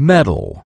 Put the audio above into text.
metal.